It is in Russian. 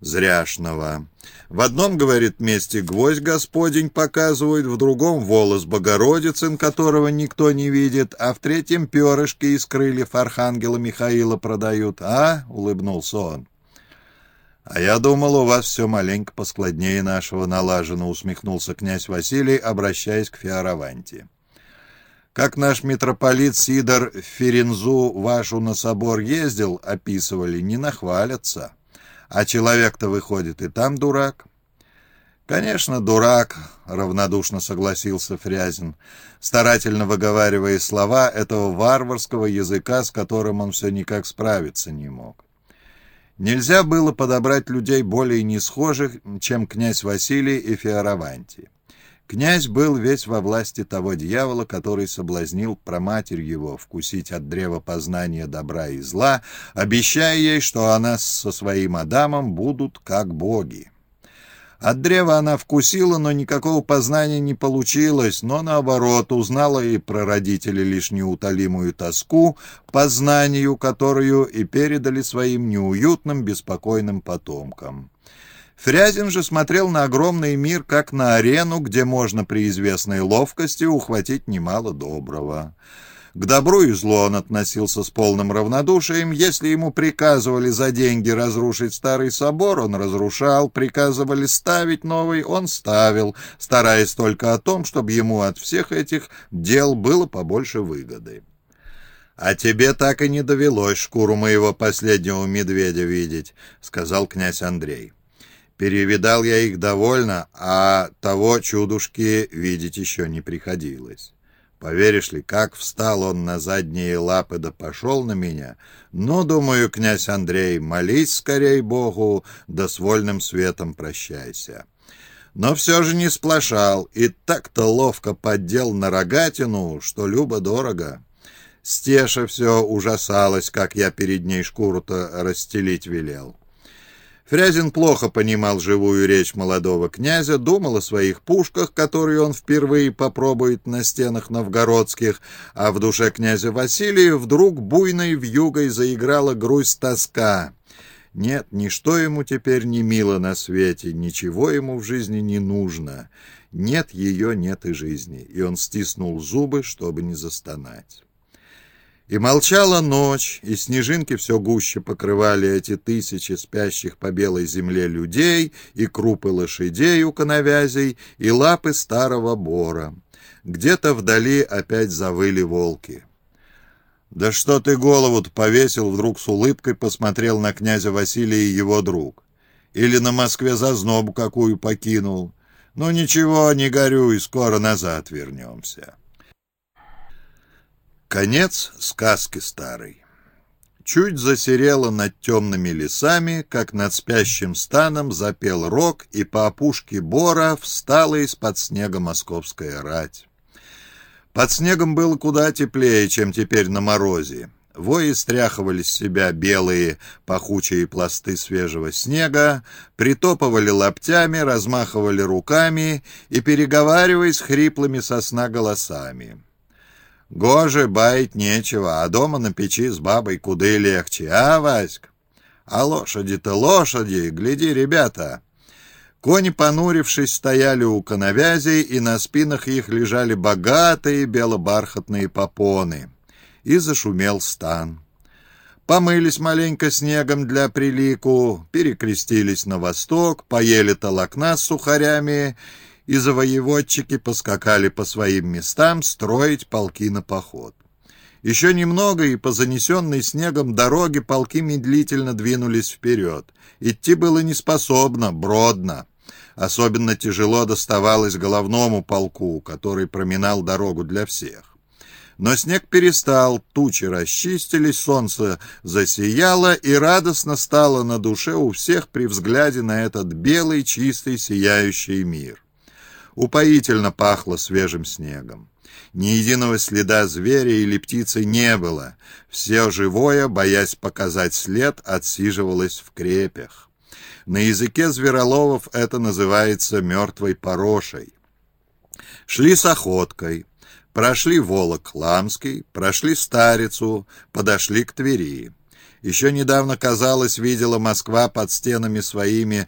зряшного. В одном, говорит, месте гвоздь Господень показывает, в другом волос Богородицын, которого никто не видит, а в третьем перышки из крыльев Архангела Михаила продают. А? — улыбнулся он. «А я думал, у вас все маленько поскладнее нашего налажено», — усмехнулся князь Василий, обращаясь к Феораванте. «Как наш митрополит Сидор Ферензу вашу на собор ездил, описывали, не нахвалятся». А человек-то выходит и там дурак. «Конечно, дурак», — равнодушно согласился Фрязин, старательно выговаривая слова этого варварского языка, с которым он все никак справиться не мог. Нельзя было подобрать людей более несхожих, чем князь Василий и Феораванти. Князь был весь во власти того дьявола, который соблазнил проматерь его вкусить от древа познания добра и зла, обещая ей, что она со своим Адамом будут как боги. От древа она вкусила, но никакого познания не получилось, но, наоборот, узнала и про родителей лишь неутолимую тоску, познанию которую и передали своим неуютным, беспокойным потомкам. Фрязин же смотрел на огромный мир как на арену, где можно при известной ловкости ухватить немало доброго. К добру и злу он относился с полным равнодушием. Если ему приказывали за деньги разрушить старый собор, он разрушал, приказывали ставить новый, он ставил, стараясь только о том, чтобы ему от всех этих дел было побольше выгоды. «А тебе так и не довелось шкуру моего последнего медведя видеть», — сказал князь Андрей. Перевидал я их довольно, а того чудушки видеть еще не приходилось. Поверишь ли, как встал он на задние лапы да пошел на меня? Ну, думаю, князь Андрей, молись скорей Богу, да с вольным светом прощайся. Но все же не сплошал, и так-то ловко поддел на рогатину, что любо-дорого. Стеша все ужасалась, как я перед ней шкуру-то расстелить велел. Фрязин плохо понимал живую речь молодого князя, думал о своих пушках, которые он впервые попробует на стенах новгородских, а в душе князя Василия вдруг буйной вьюгой заиграла грусть тоска. Нет, ничто ему теперь не мило на свете, ничего ему в жизни не нужно. Нет ее, нет и жизни, и он стиснул зубы, чтобы не застонать. И молчала ночь, и снежинки все гуще покрывали эти тысячи спящих по белой земле людей, и крупы лошадей у коновязей, и лапы старого бора. Где-то вдали опять завыли волки. «Да что ты голову-то повесил?» Вдруг с улыбкой посмотрел на князя Василия и его друг. «Или на Москве зазнобу какую покинул? Ну ничего, не горюй, скоро назад вернемся». Конец сказки старой. Чуть засерело над темными лесами, как над спящим станом запел рог, и по опушке бора встала из-под снега московская рать. Под снегом было куда теплее, чем теперь на морозе. Вои стряхивали с себя белые пахучие пласты свежего снега, притопывали лаптями, размахивали руками и, переговариваясь хриплыми сосна голосами. Гоже баять нечего, а дома на печи с бабой куды легче, а, Васька? А лошади-то лошади, гляди, ребята!» Кони, понурившись, стояли у коновязей, и на спинах их лежали богатые белобархатные попоны. И зашумел стан. Помылись маленько снегом для прилику, перекрестились на восток, поели толокна с сухарями и завоеводчики поскакали по своим местам строить полки на поход. Еще немного, и по занесенной снегом дороге полки медлительно двинулись вперед. Идти было неспособно, бродно. Особенно тяжело доставалось головному полку, который проминал дорогу для всех. Но снег перестал, тучи расчистились, солнце засияло, и радостно стало на душе у всех при взгляде на этот белый, чистый, сияющий мир. Упоительно пахло свежим снегом. Ни единого следа зверя или птицы не было. Все живое, боясь показать след, отсиживалось в крепях. На языке звероловов это называется мертвой порошей. Шли с охоткой. Прошли Волок Ламский, прошли Старицу, подошли к Твери. Еще недавно, казалось, видела Москва под стенами своими